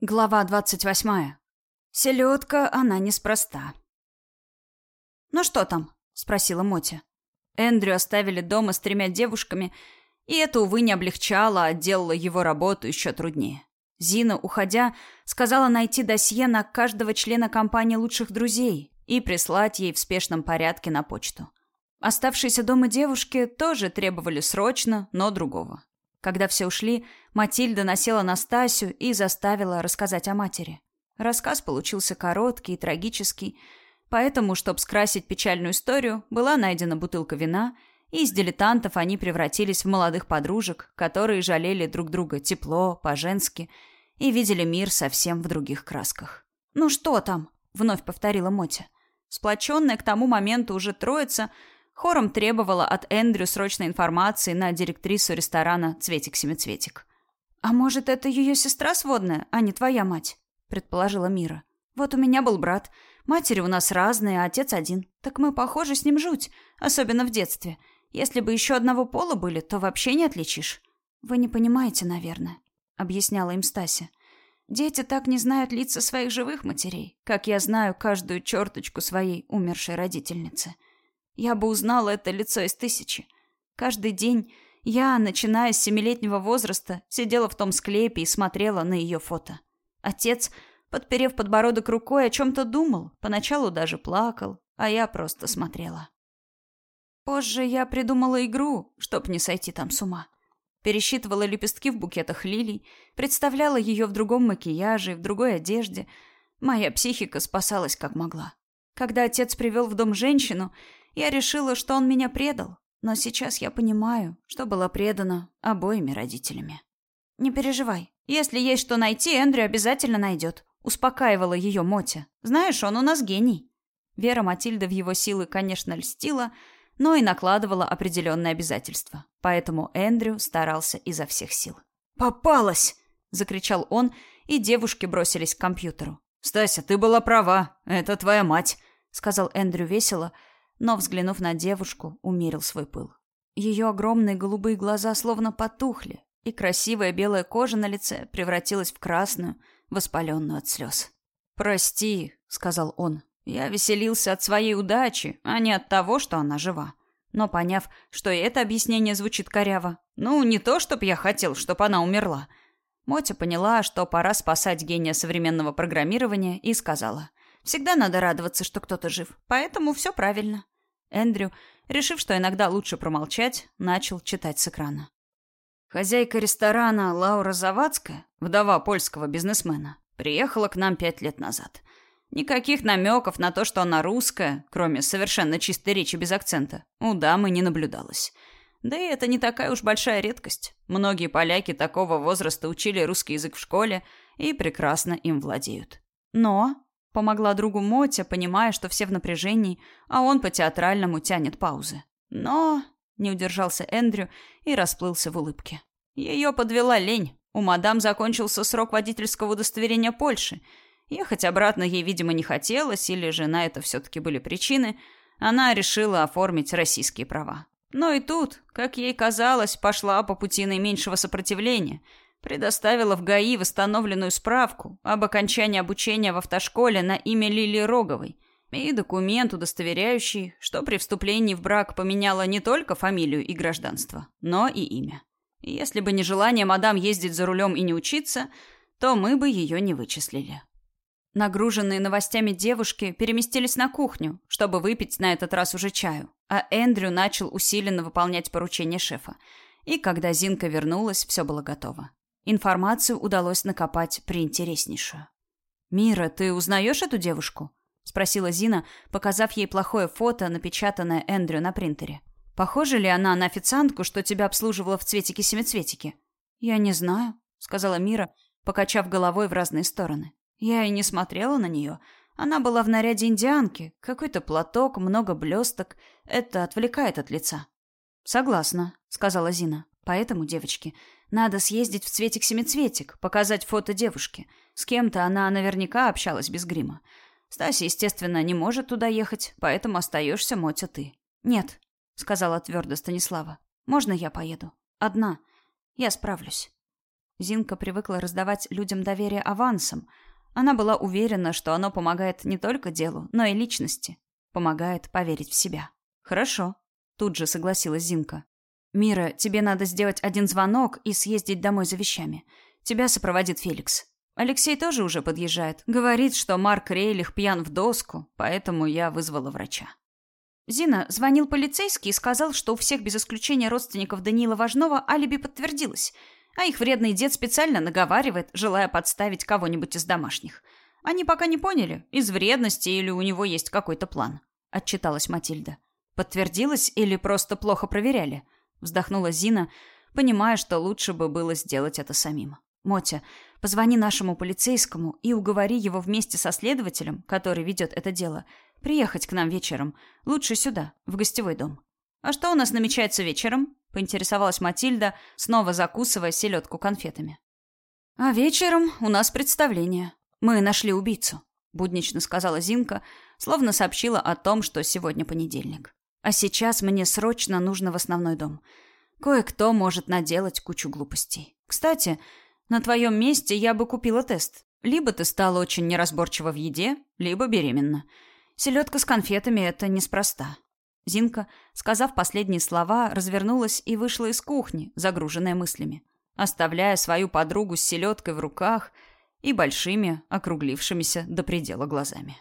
Глава двадцать восьмая. Селедка, она неспроста. «Ну что там?» — спросила Мотя. Эндрю оставили дома с тремя девушками, и это, увы, не облегчало, а делало его работу еще труднее. Зина, уходя, сказала найти досье на каждого члена компании лучших друзей и прислать ей в спешном порядке на почту. Оставшиеся дома девушки тоже требовали срочно, но другого. Когда все ушли, Матильда насела на Стасю и заставила рассказать о матери. Рассказ получился короткий и трагический, поэтому, чтобы скрасить печальную историю, была найдена бутылка вина, и из дилетантов они превратились в молодых подружек, которые жалели друг друга тепло, по-женски, и видели мир совсем в других красках. «Ну что там?» — вновь повторила Мотя. Сплоченная к тому моменту уже троица — Хором требовала от Эндрю срочной информации на директрису ресторана «Цветик-семицветик». «А может, это ее сестра сводная, а не твоя мать?» — предположила Мира. «Вот у меня был брат. Матери у нас разные, а отец один. Так мы похожи с ним жуть, особенно в детстве. Если бы еще одного пола были, то вообще не отличишь». «Вы не понимаете, наверное», — объясняла им Стася. «Дети так не знают лица своих живых матерей, как я знаю каждую черточку своей умершей родительницы». Я бы узнала это лицо из тысячи. Каждый день я, начиная с семилетнего возраста, сидела в том склепе и смотрела на ее фото. Отец, подперев подбородок рукой, о чем-то думал, поначалу даже плакал, а я просто смотрела. Позже я придумала игру, чтоб не сойти там с ума. Пересчитывала лепестки в букетах лилий, представляла ее в другом макияже, в другой одежде. Моя психика спасалась как могла. Когда отец привел в дом женщину, я решила, что он меня предал, но сейчас я понимаю, что была предана обоими родителями. «Не переживай. Если есть что найти, Эндрю обязательно найдет», — успокаивала ее Мотя. «Знаешь, он у нас гений». Вера Матильда в его силы, конечно, льстила, но и накладывала определенные обязательства. Поэтому Эндрю старался изо всех сил. «Попалась!» — закричал он, и девушки бросились к компьютеру. «Стася, ты была права. Это твоя мать», — сказал Эндрю весело, — но, взглянув на девушку, умерил свой пыл. Ее огромные голубые глаза словно потухли, и красивая белая кожа на лице превратилась в красную, воспаленную от слез. «Прости», — сказал он, — «я веселился от своей удачи, а не от того, что она жива». Но поняв, что и это объяснение звучит коряво, ну, не то, чтоб я хотел, чтоб она умерла, Мотя поняла, что пора спасать гения современного программирования, и сказала, Всегда надо радоваться, что кто-то жив. Поэтому все правильно. Эндрю, решив, что иногда лучше промолчать, начал читать с экрана. Хозяйка ресторана Лаура Завадская, вдова польского бизнесмена, приехала к нам пять лет назад. Никаких намеков на то, что она русская, кроме совершенно чистой речи без акцента, у дамы не наблюдалось. Да и это не такая уж большая редкость. Многие поляки такого возраста учили русский язык в школе и прекрасно им владеют. Но Помогла другу Мотя, понимая, что все в напряжении, а он по-театральному тянет паузы. Но не удержался Эндрю и расплылся в улыбке. Ее подвела лень. У мадам закончился срок водительского удостоверения Польши. Ехать обратно ей, видимо, не хотелось, или же на это все-таки были причины. Она решила оформить российские права. Но и тут, как ей казалось, пошла по пути наименьшего сопротивления – Предоставила в ГАИ восстановленную справку об окончании обучения в автошколе на имя Лили Роговой и документ, удостоверяющий, что при вступлении в брак поменяла не только фамилию и гражданство, но и имя. Если бы не желание мадам ездить за рулем и не учиться, то мы бы ее не вычислили. Нагруженные новостями девушки переместились на кухню, чтобы выпить на этот раз уже чаю, а Эндрю начал усиленно выполнять поручения шефа. И когда Зинка вернулась, все было готово. Информацию удалось накопать приинтереснейшую. «Мира, ты узнаешь эту девушку?» — спросила Зина, показав ей плохое фото, напечатанное Эндрю на принтере. «Похожа ли она на официантку, что тебя обслуживала в цветике-семицветике?» «Я не знаю», — сказала Мира, покачав головой в разные стороны. «Я и не смотрела на нее. Она была в наряде индианки. Какой-то платок, много блесток. Это отвлекает от лица». «Согласна», — сказала Зина. «Поэтому, девочки, надо съездить в цветик-семицветик, показать фото девушки. С кем-то она наверняка общалась без грима. Стася, естественно, не может туда ехать, поэтому остаешься, Мотя, ты. Нет, сказала твердо Станислава. Можно я поеду? Одна. Я справлюсь. Зинка привыкла раздавать людям доверие авансом. Она была уверена, что оно помогает не только делу, но и личности. Помогает поверить в себя. «Хорошо», — тут же согласилась Зинка. «Мира, тебе надо сделать один звонок и съездить домой за вещами. Тебя сопроводит Феликс. Алексей тоже уже подъезжает. Говорит, что Марк Рейлих пьян в доску, поэтому я вызвала врача». Зина звонил полицейский и сказал, что у всех без исключения родственников Даниила Важного алиби подтвердилось — а их вредный дед специально наговаривает, желая подставить кого-нибудь из домашних. Они пока не поняли, из вредности или у него есть какой-то план. Отчиталась Матильда. Подтвердилось или просто плохо проверяли? Вздохнула Зина, понимая, что лучше бы было сделать это самим. Мотя, позвони нашему полицейскому и уговори его вместе со следователем, который ведет это дело, приехать к нам вечером. Лучше сюда, в гостевой дом. А что у нас намечается вечером? поинтересовалась Матильда, снова закусывая селедку конфетами. А вечером у нас представление. Мы нашли убийцу, буднично сказала Зинка, словно сообщила о том, что сегодня понедельник. А сейчас мне срочно нужно в основной дом. Кое-кто может наделать кучу глупостей. Кстати, на твоем месте я бы купила тест. Либо ты стала очень неразборчива в еде, либо беременна. Селедка с конфетами — это неспроста. Зинка, сказав последние слова, развернулась и вышла из кухни, загруженная мыслями, оставляя свою подругу с селедкой в руках и большими, округлившимися до предела глазами.